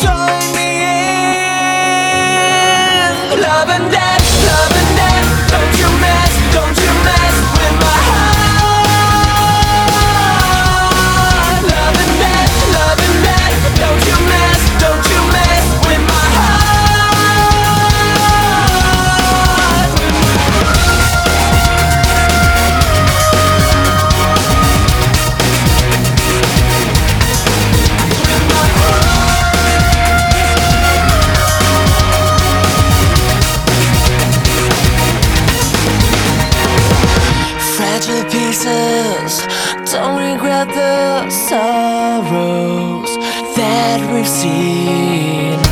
show Don't regret the sorrows that we've seen.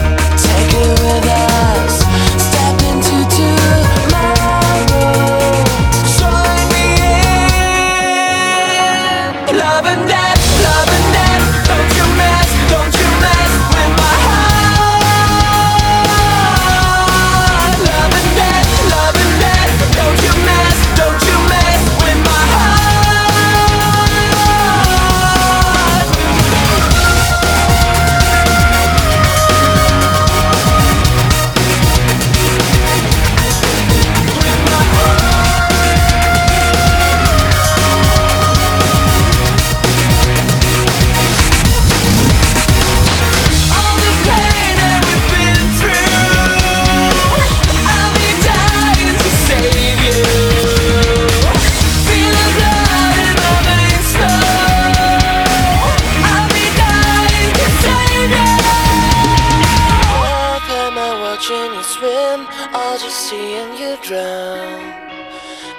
am all just seeing you drown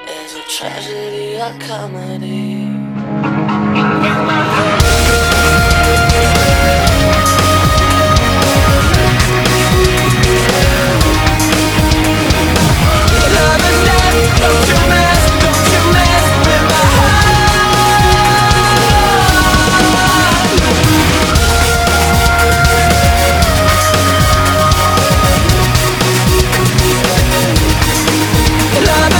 Is a tragedy a comedy? love